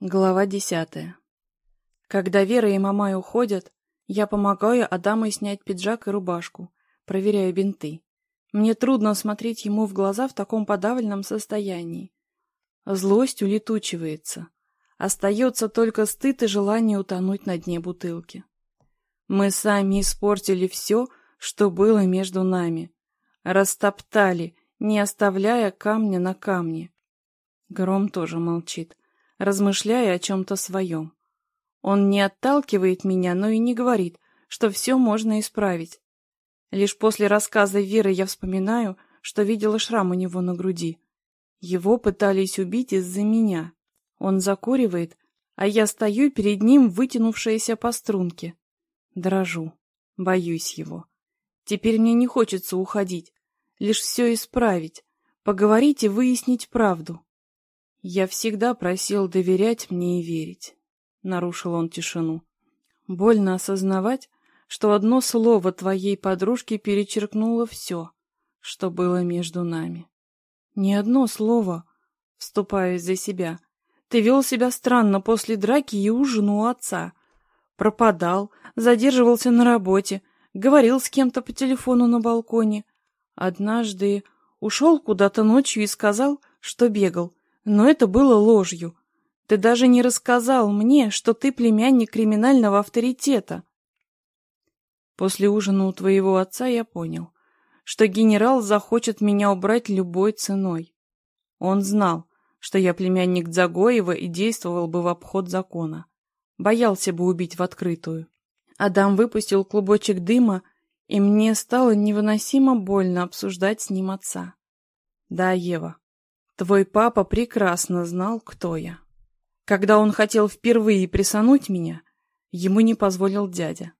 Глава десятая. Когда Вера и Мамай уходят, я помогаю Адаму снять пиджак и рубашку, проверяю бинты. Мне трудно смотреть ему в глаза в таком подавленном состоянии. Злость улетучивается. Остается только стыд и желание утонуть на дне бутылки. Мы сами испортили все, что было между нами. Растоптали, не оставляя камня на камне. Гром тоже молчит размышляя о чем-то своем. Он не отталкивает меня, но и не говорит, что все можно исправить. Лишь после рассказа Веры я вспоминаю, что видела шрам у него на груди. Его пытались убить из-за меня. Он закуривает, а я стою перед ним, вытянувшаяся по струнке. Дрожу, боюсь его. Теперь мне не хочется уходить, лишь все исправить, поговорить и выяснить правду. «Я всегда просил доверять мне и верить», — нарушил он тишину. «Больно осознавать, что одно слово твоей подружки перечеркнуло все, что было между нами. Ни одно слово, вступая за себя. Ты вел себя странно после драки и ужина у отца. Пропадал, задерживался на работе, говорил с кем-то по телефону на балконе. Однажды ушел куда-то ночью и сказал, что бегал, но это было ложью. Ты даже не рассказал мне, что ты племянник криминального авторитета. После ужина у твоего отца я понял, что генерал захочет меня убрать любой ценой. Он знал, что я племянник Дзагоева и действовал бы в обход закона. Боялся бы убить в открытую. Адам выпустил клубочек дыма, и мне стало невыносимо больно обсуждать с ним отца. Да, Ева, Твой папа прекрасно знал, кто я. Когда он хотел впервые присануть меня, ему не позволил дядя.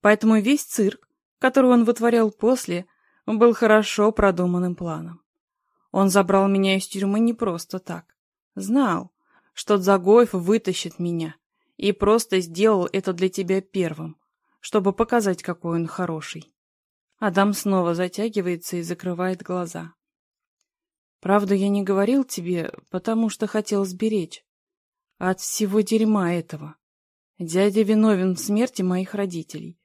Поэтому весь цирк, который он вытворял после, был хорошо продуманным планом. Он забрал меня из тюрьмы не просто так. Знал, что Загоев вытащит меня, и просто сделал это для тебя первым, чтобы показать, какой он хороший. Адам снова затягивается и закрывает глаза. Правда, я не говорил тебе, потому что хотел сберечь. От всего дерьма этого. Дядя виновен в смерти моих родителей.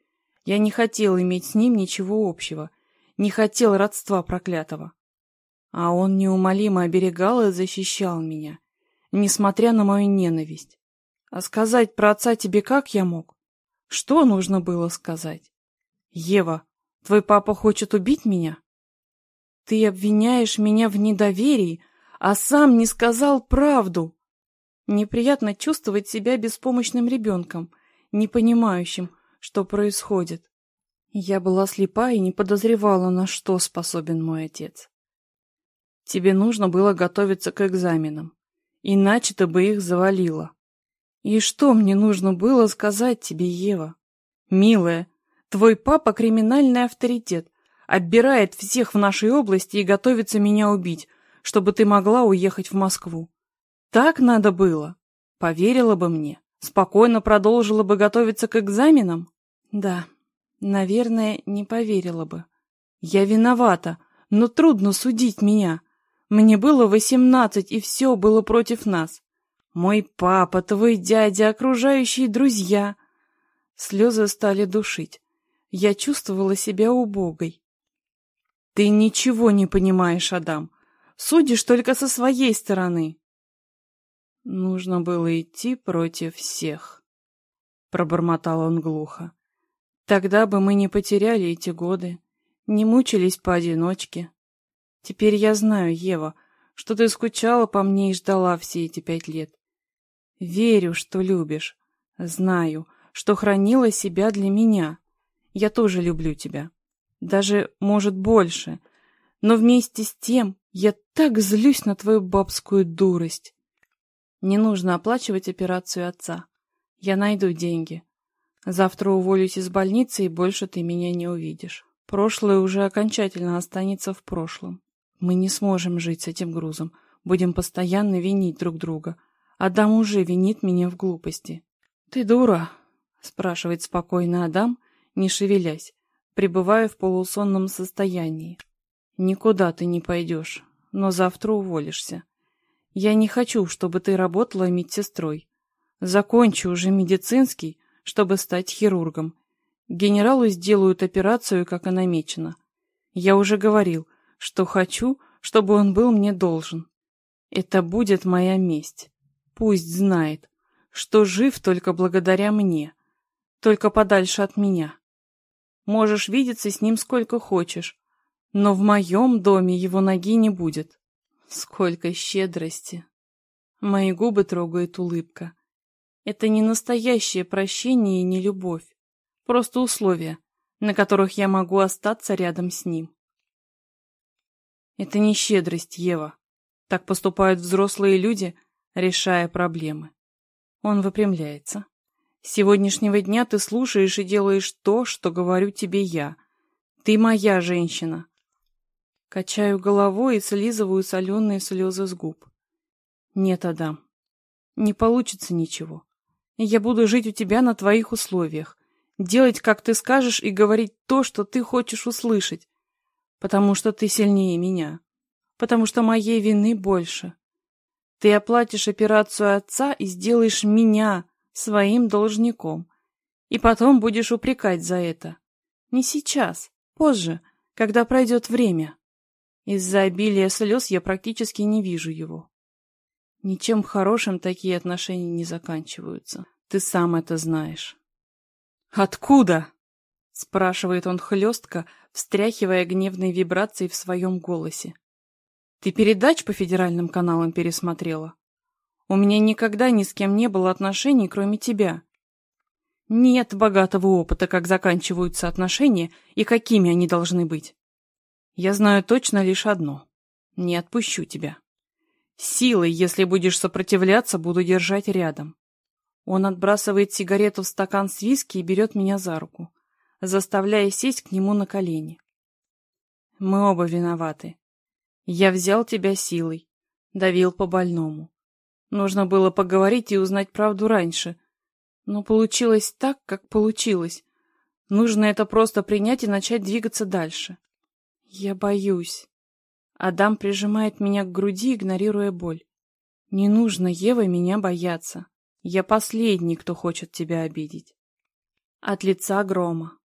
Я не хотел иметь с ним ничего общего, не хотел родства проклятого. А он неумолимо оберегал и защищал меня, несмотря на мою ненависть. А сказать про отца тебе как я мог? Что нужно было сказать? Ева, твой папа хочет убить меня? Ты обвиняешь меня в недоверии, а сам не сказал правду. Неприятно чувствовать себя беспомощным ребенком, не понимающим, что происходит. Я была слепа и не подозревала, на что способен мой отец. Тебе нужно было готовиться к экзаменам, иначе ты бы их завалила. И что мне нужно было сказать тебе, Ева? Милая, твой папа криминальный авторитет, Оббирает всех в нашей области и готовится меня убить, чтобы ты могла уехать в Москву. Так надо было. Поверила бы мне. Спокойно продолжила бы готовиться к экзаменам? Да, наверное, не поверила бы. Я виновата, но трудно судить меня. Мне было восемнадцать, и все было против нас. Мой папа, твой дядя, окружающие друзья. Слезы стали душить. Я чувствовала себя убогой. Ты ничего не понимаешь, Адам. Судишь только со своей стороны. Нужно было идти против всех, пробормотал он глухо. Тогда бы мы не потеряли эти годы, не мучились поодиночке. Теперь я знаю, Ева, что ты скучала по мне и ждала все эти пять лет. Верю, что любишь. Знаю, что хранила себя для меня. Я тоже люблю тебя даже, может, больше. Но вместе с тем я так злюсь на твою бабскую дурость. Не нужно оплачивать операцию отца. Я найду деньги. Завтра уволюсь из больницы, и больше ты меня не увидишь. Прошлое уже окончательно останется в прошлом. Мы не сможем жить с этим грузом. Будем постоянно винить друг друга. Адам уже винит меня в глупости. «Ты дура?» — спрашивает спокойно Адам, не шевелясь пребываю в полусонном состоянии. Никуда ты не пойдешь, но завтра уволишься. Я не хочу, чтобы ты работала медсестрой. Закончу уже медицинский, чтобы стать хирургом. Генералу сделают операцию, как и намечено. Я уже говорил, что хочу, чтобы он был мне должен. Это будет моя месть. Пусть знает, что жив только благодаря мне, только подальше от меня. Можешь видеться с ним сколько хочешь, но в моем доме его ноги не будет. Сколько щедрости. Мои губы трогает улыбка. Это не настоящее прощение и не любовь. Просто условия, на которых я могу остаться рядом с ним. Это не щедрость, Ева. Так поступают взрослые люди, решая проблемы. Он выпрямляется. Сегодняшнего дня ты слушаешь и делаешь то, что говорю тебе я. Ты моя женщина. Качаю головой и слизываю соленые слезы с губ. Нет, Адам, не получится ничего. Я буду жить у тебя на твоих условиях, делать, как ты скажешь, и говорить то, что ты хочешь услышать, потому что ты сильнее меня, потому что моей вины больше. Ты оплатишь операцию отца и сделаешь меня своим должником, и потом будешь упрекать за это. Не сейчас, позже, когда пройдет время. Из-за обилия слез я практически не вижу его. Ничем хорошим такие отношения не заканчиваются. Ты сам это знаешь. «Откуда?» — спрашивает он хлестко, встряхивая гневные вибрации в своем голосе. «Ты передач по федеральным каналам пересмотрела? У меня никогда ни с кем не было отношений, кроме тебя. Нет богатого опыта, как заканчиваются отношения и какими они должны быть. Я знаю точно лишь одно. Не отпущу тебя. Силой, если будешь сопротивляться, буду держать рядом. Он отбрасывает сигарету в стакан с виски и берет меня за руку, заставляя сесть к нему на колени. Мы оба виноваты. Я взял тебя силой, давил по больному. Нужно было поговорить и узнать правду раньше. Но получилось так, как получилось. Нужно это просто принять и начать двигаться дальше. Я боюсь. Адам прижимает меня к груди, игнорируя боль. Не нужно, Ева, меня бояться. Я последний, кто хочет тебя обидеть. От лица грома.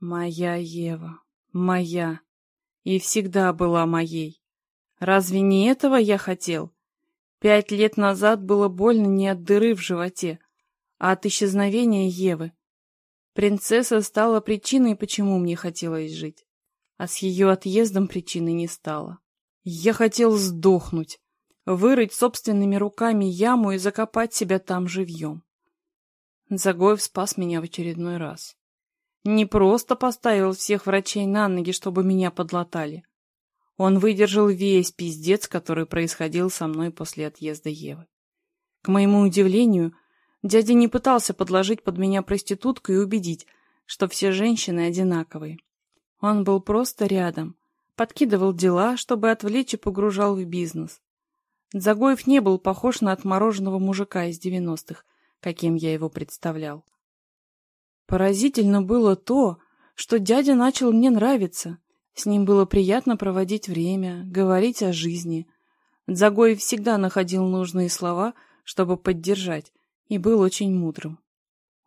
Моя Ева, моя. И всегда была моей. Разве не этого я хотел? Пять лет назад было больно не от дыры в животе, а от исчезновения Евы. Принцесса стала причиной, почему мне хотелось жить. А с ее отъездом причины не стало. Я хотел сдохнуть, вырыть собственными руками яму и закопать себя там живьем. Загоев спас меня в очередной раз. Не просто поставил всех врачей на ноги, чтобы меня подлатали. Он выдержал весь пиздец, который происходил со мной после отъезда Евы. К моему удивлению, дядя не пытался подложить под меня проститутку и убедить, что все женщины одинаковые. Он был просто рядом, подкидывал дела, чтобы отвлечь и погружал в бизнес. Загоев не был похож на отмороженного мужика из девяностых, каким я его представлял. Поразительно было то, что дядя начал мне нравиться. С ним было приятно проводить время, говорить о жизни. Загоев всегда находил нужные слова, чтобы поддержать, и был очень мудрым.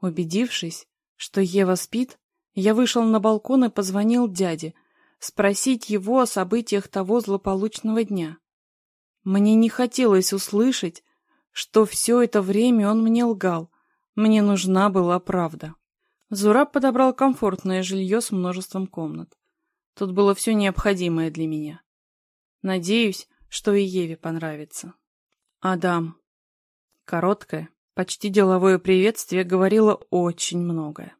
Убедившись, что Ева спит, я вышел на балкон и позвонил дяде, спросить его о событиях того злополучного дня. Мне не хотелось услышать, что все это время он мне лгал. Мне нужна была правда. Зураб подобрал комфортное жилье с множеством комнат. Тут было все необходимое для меня. Надеюсь, что и Еве понравится. Адам. Короткое, почти деловое приветствие говорило очень многое.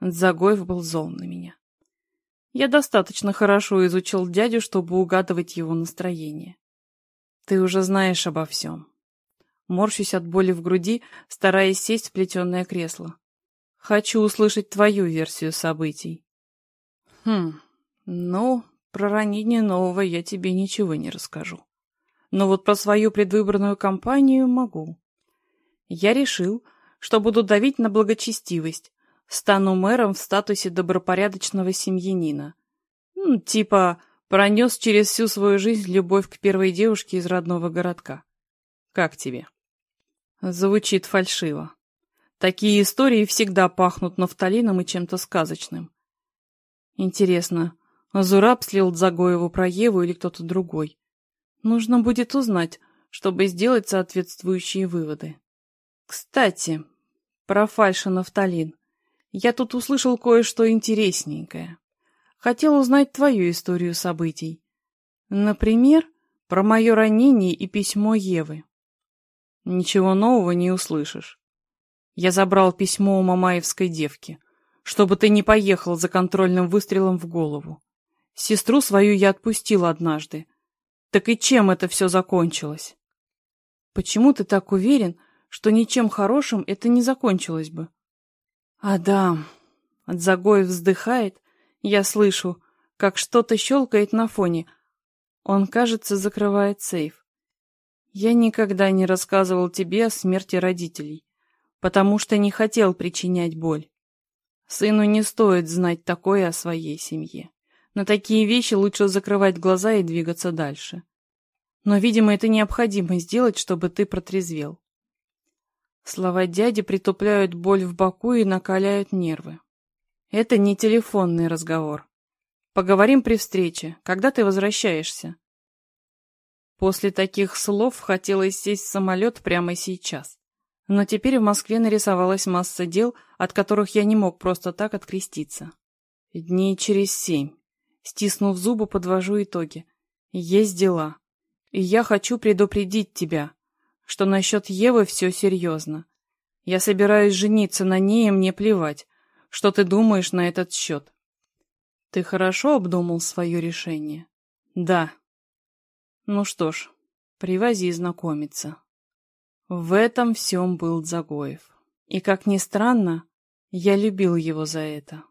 Загоев был зол на меня. Я достаточно хорошо изучил дядю, чтобы угадывать его настроение. Ты уже знаешь обо всем. Морщусь от боли в груди, стараясь сесть в плетеное кресло. Хочу услышать твою версию событий. Хм, ну, про ранение нового я тебе ничего не расскажу. Но вот про свою предвыборную кампанию могу. Я решил, что буду давить на благочестивость, стану мэром в статусе добропорядочного семьянина. Ну, типа Пронес через всю свою жизнь любовь к первой девушке из родного городка. Как тебе? Звучит фальшиво. Такие истории всегда пахнут нафталином и чем-то сказочным. Интересно, Зураб слил Дзагоеву про Еву или кто-то другой? Нужно будет узнать, чтобы сделать соответствующие выводы. Кстати, про фальшо-нафталин. Я тут услышал кое-что интересненькое. Хотел узнать твою историю событий. Например, про мое ранение и письмо Евы. Ничего нового не услышишь. Я забрал письмо у мамаевской девки, чтобы ты не поехал за контрольным выстрелом в голову. Сестру свою я отпустил однажды. Так и чем это все закончилось? Почему ты так уверен, что ничем хорошим это не закончилось бы? Адам, от Загоев вздыхает, я слышу, как что-то щелкает на фоне. Он, кажется, закрывает сейф. Я никогда не рассказывал тебе о смерти родителей потому что не хотел причинять боль. Сыну не стоит знать такое о своей семье. На такие вещи лучше закрывать глаза и двигаться дальше. Но, видимо, это необходимо сделать, чтобы ты протрезвел. Слова дяди притупляют боль в боку и накаляют нервы. Это не телефонный разговор. Поговорим при встрече, когда ты возвращаешься. После таких слов хотелось сесть в самолет прямо сейчас. Но теперь в Москве нарисовалась масса дел, от которых я не мог просто так откреститься. Дней через семь. Стиснув зубы, подвожу итоги. Есть дела. И я хочу предупредить тебя, что насчет Евы все серьезно. Я собираюсь жениться на ней, и мне плевать, что ты думаешь на этот счет. Ты хорошо обдумал свое решение? Да. Ну что ж, привози знакомиться. В этом всем был Загоев. И, как ни странно, я любил его за это.